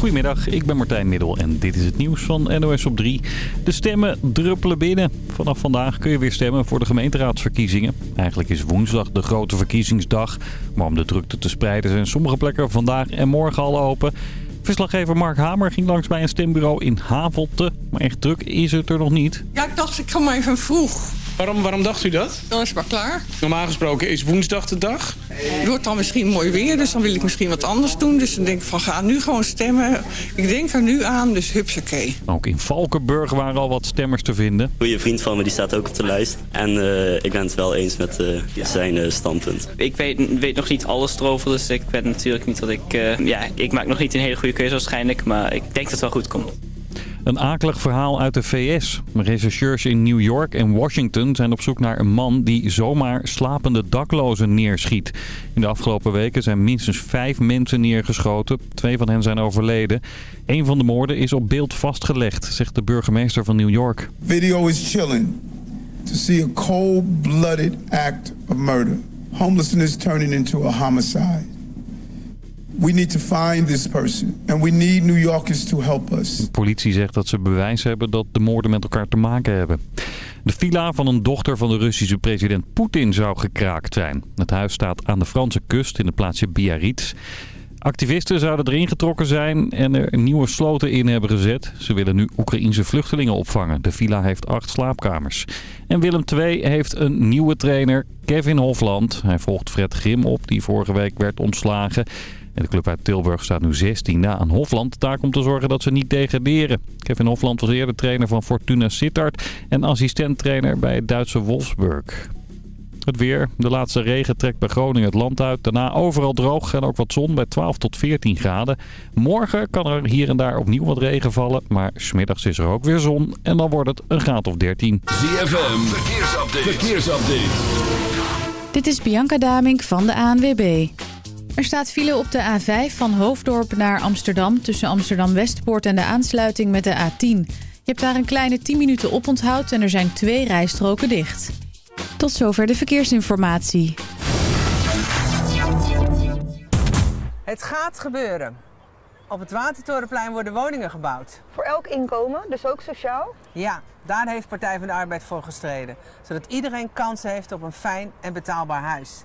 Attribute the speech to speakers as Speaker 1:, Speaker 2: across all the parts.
Speaker 1: Goedemiddag, ik ben Martijn Middel en dit is het nieuws van NOS op 3. De stemmen druppelen binnen. Vanaf vandaag kun je weer stemmen voor de gemeenteraadsverkiezingen. Eigenlijk is woensdag de grote verkiezingsdag. Maar om de drukte te spreiden zijn sommige plekken vandaag en morgen al open. Verslaggever Mark Hamer ging langs bij een stembureau in Havelte. Maar echt druk is het er nog niet.
Speaker 2: Ja, ik dacht ik ga maar even vroeg.
Speaker 3: Waarom, waarom dacht u dat?
Speaker 2: Dan is het maar klaar.
Speaker 3: Normaal gesproken is woensdag de dag.
Speaker 2: Het wordt dan misschien mooi weer, dus dan wil ik misschien wat anders doen. Dus dan denk ik van ga nu gewoon stemmen. Ik denk er nu aan, dus hupsakee.
Speaker 1: Ook in Valkenburg waren al wat stemmers te vinden.
Speaker 4: Een goede vriend van me die staat ook op de lijst. En eh, ik ben het wel eens met eh, zijn eh, standpunt.
Speaker 5: Ik weet, weet nog niet alles erover, dus ik weet natuurlijk niet wat ik... eh, ja, ik maak nog niet een hele goede keuze waarschijnlijk, maar ik denk dat het wel goed komt.
Speaker 1: Een akelig verhaal uit de VS. Rechercheurs in New York en Washington zijn op zoek naar een man die zomaar slapende daklozen neerschiet. In de afgelopen weken zijn minstens vijf mensen neergeschoten. Twee van hen zijn overleden. Een van de moorden is op beeld vastgelegd, zegt de burgemeester van New York.
Speaker 6: Video is chilling to see a cold-blooded act of murder. Homelessness turning into a homicide. We need to find this person and we need New Yorkers to help us.
Speaker 1: De politie zegt dat ze bewijs hebben dat de moorden met elkaar te maken hebben. De villa van een dochter van de Russische president Poetin zou gekraakt zijn. Het huis staat aan de Franse kust in het plaatsje Biarritz. Activisten zouden erin getrokken zijn en er nieuwe sloten in hebben gezet. Ze willen nu Oekraïense vluchtelingen opvangen. De villa heeft acht slaapkamers. En Willem II heeft een nieuwe trainer, Kevin Hofland. Hij volgt Fred Grim op, die vorige week werd ontslagen. En de club uit Tilburg staat nu 16e aan Hofland. Taak om te zorgen dat ze niet degraderen. Kevin Hofland was eerder trainer van Fortuna Sittard en assistenttrainer bij het Duitse Wolfsburg. Het weer. De laatste regen trekt bij Groningen het land uit. Daarna overal droog en ook wat zon bij 12 tot 14 graden. Morgen kan er hier en daar opnieuw wat regen vallen. Maar smiddags is er ook weer zon. En dan wordt het een graad of 13.
Speaker 7: ZFM. Verkeersupdate. Verkeersupdate.
Speaker 8: Dit is Bianca Damink van de ANWB. Er staat file op de A5 van Hoofddorp naar Amsterdam... tussen Amsterdam-Westpoort en de aansluiting met de A10. Je hebt daar een kleine 10 minuten oponthoud en er zijn twee rijstroken dicht. Tot zover de verkeersinformatie.
Speaker 9: Het gaat gebeuren. Op het Watertorenplein worden woningen gebouwd.
Speaker 10: Voor elk inkomen, dus ook sociaal?
Speaker 9: Ja, daar heeft Partij van de Arbeid voor gestreden. Zodat iedereen kans heeft op een fijn en betaalbaar huis.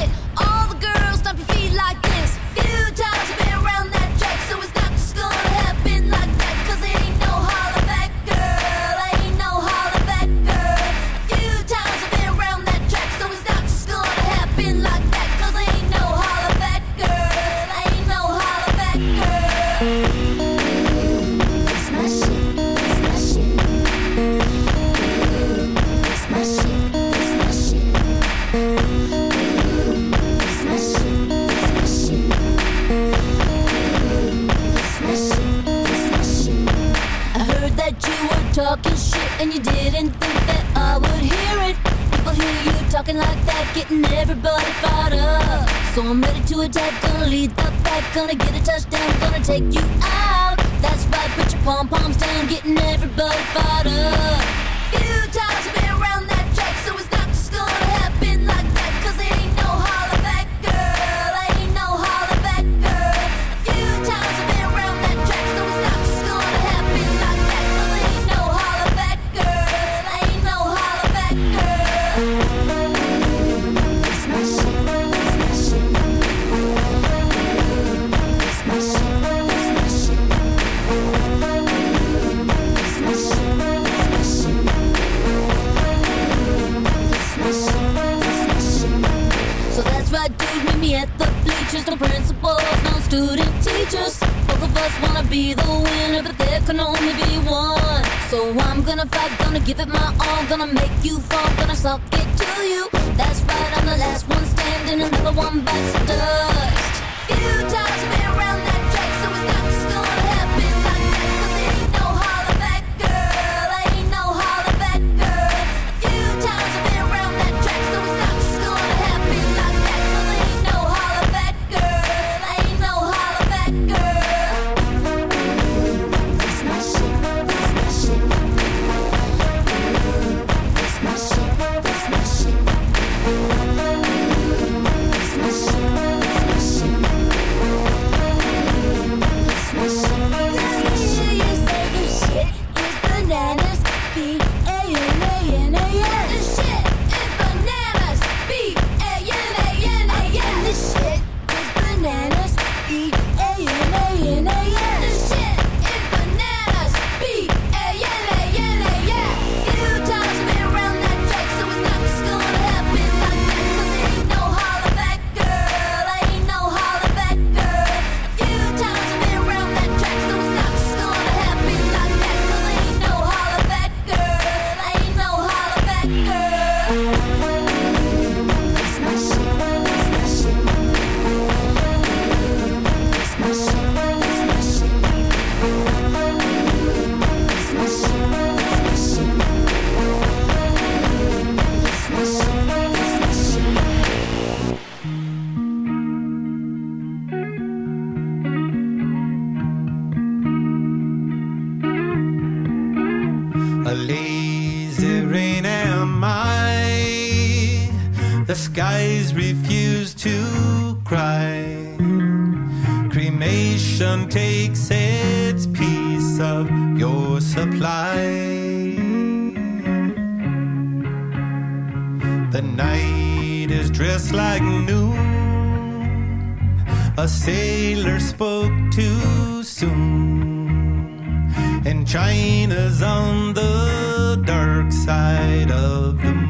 Speaker 11: a
Speaker 12: sailor spoke too soon, and China's on the dark side of the moon.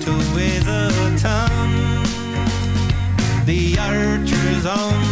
Speaker 12: to with a tongue. The archers on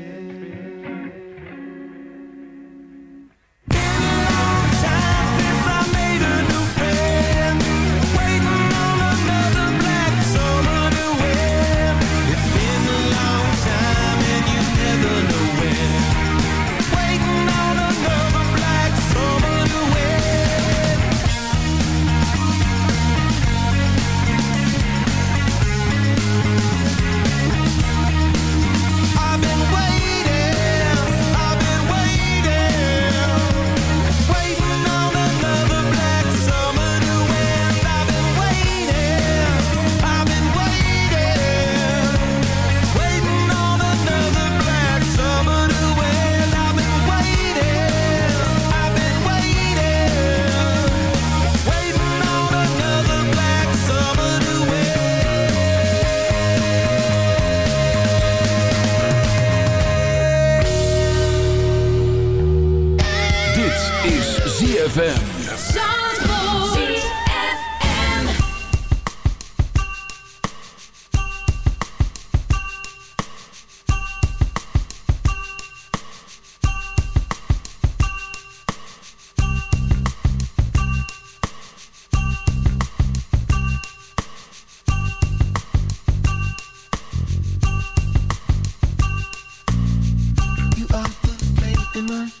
Speaker 13: in mind?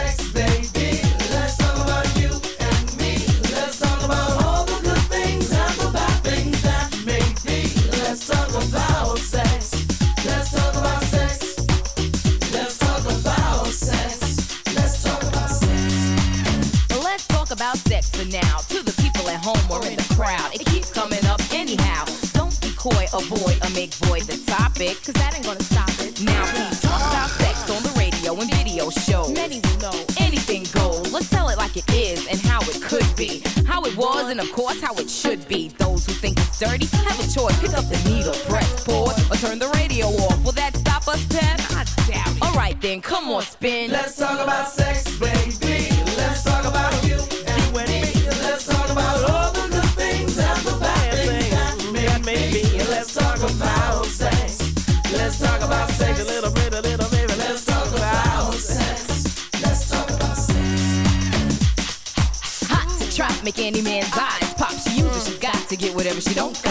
Speaker 14: Have choice. Pick up the needle, press pause, or turn the radio off. Will that stop us, Pep? I doubt it. All right then, come on, spin.
Speaker 15: Let's talk about sex, baby. Let's talk about you and me. Let's talk about all the good things and the bad things that may be. Let's talk about sex. Let's talk about sex a little bit, a little baby. Let's talk about sex. Let's talk about sex.
Speaker 14: Hot to trap, make any man's eyes pop. She uses, she got to get whatever she don't got.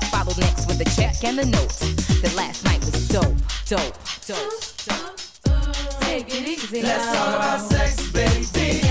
Speaker 14: Followed next with a check and a note. That last night was dope, dope, dope, dope. Take it easy.
Speaker 15: Let's talk about sex, baby.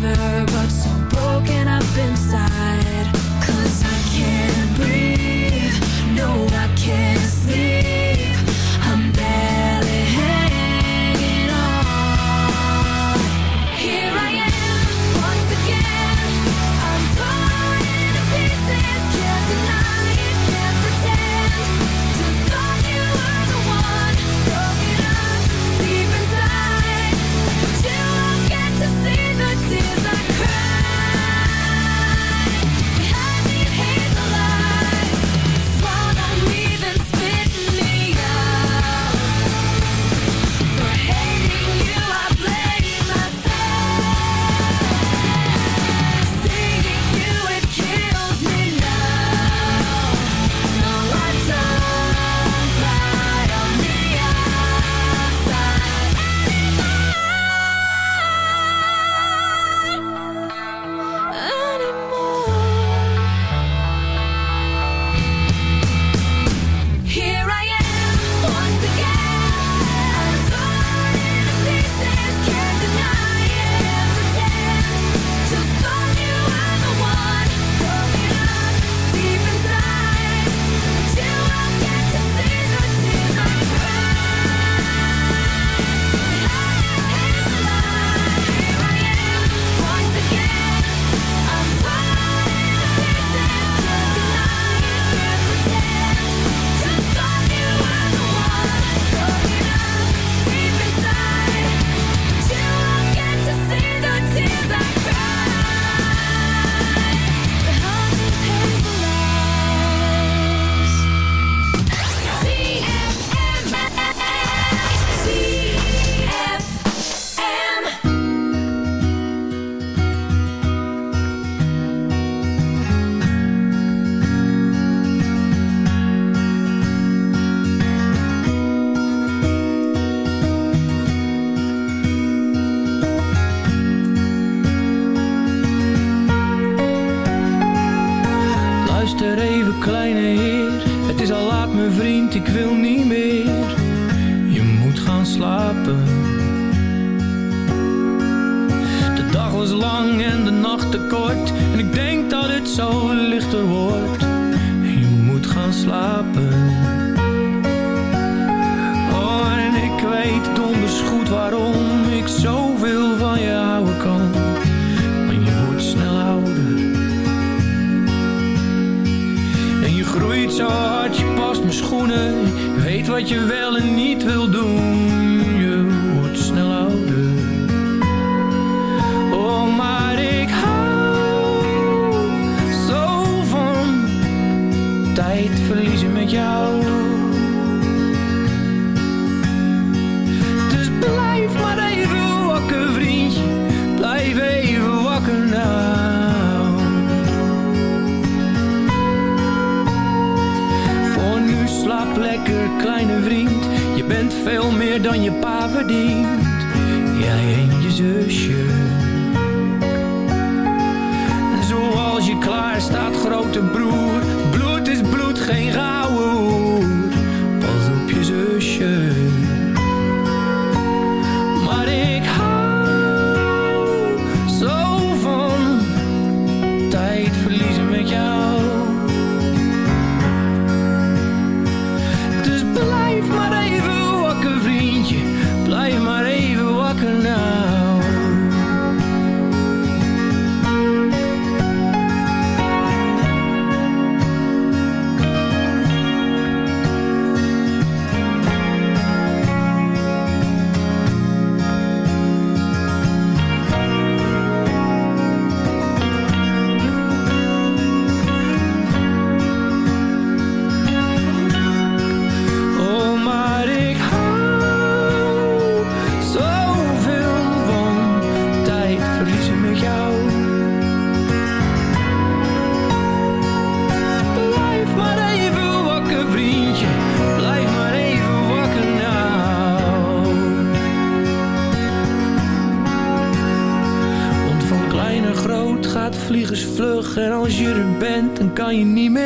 Speaker 16: never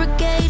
Speaker 17: brigade.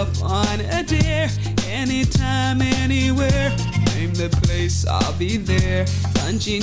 Speaker 17: upon a dare. Anytime, anywhere. Name the place, I'll be there. Punching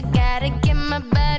Speaker 18: I gotta get my
Speaker 7: back.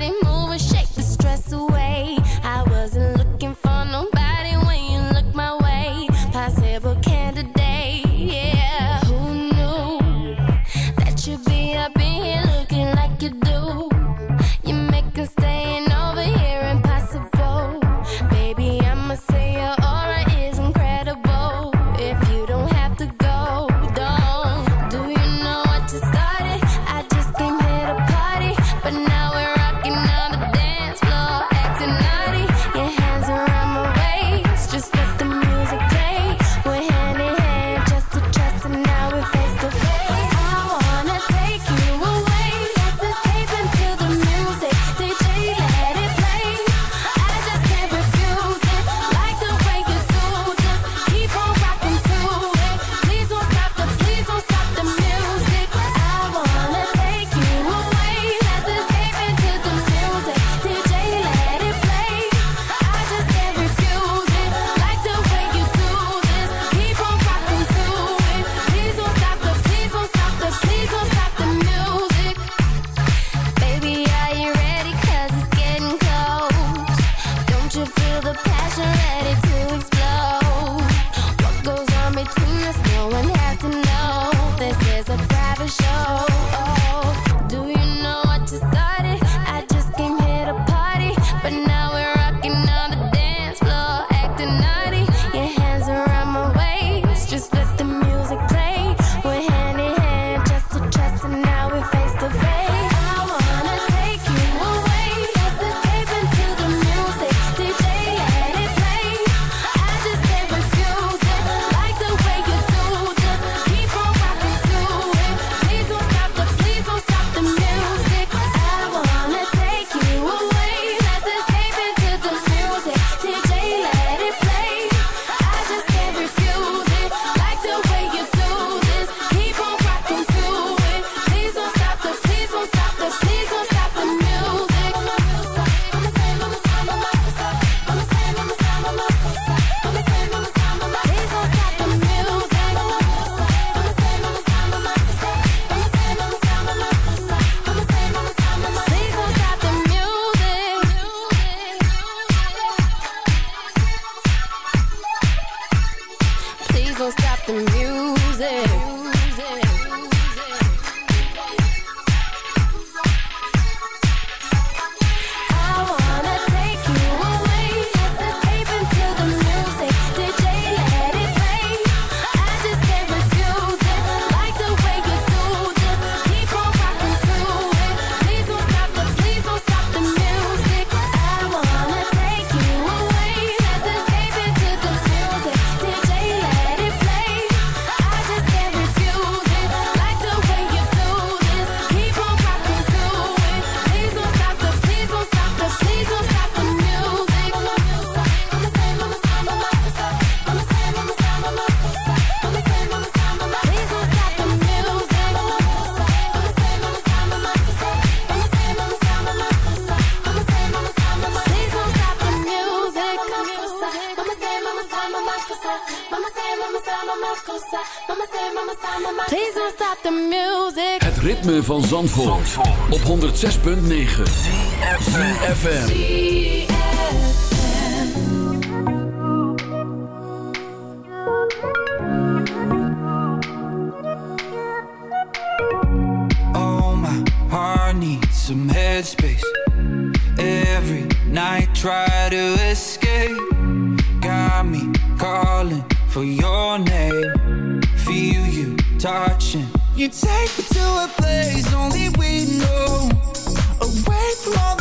Speaker 7: Zandvoort, Zandvoort. op 106.9 CFFM
Speaker 13: Oh my heart needs some headspace. Every night try to escape. Got me calling for your name. Feel you touching. You take always, only we know. Away from all the.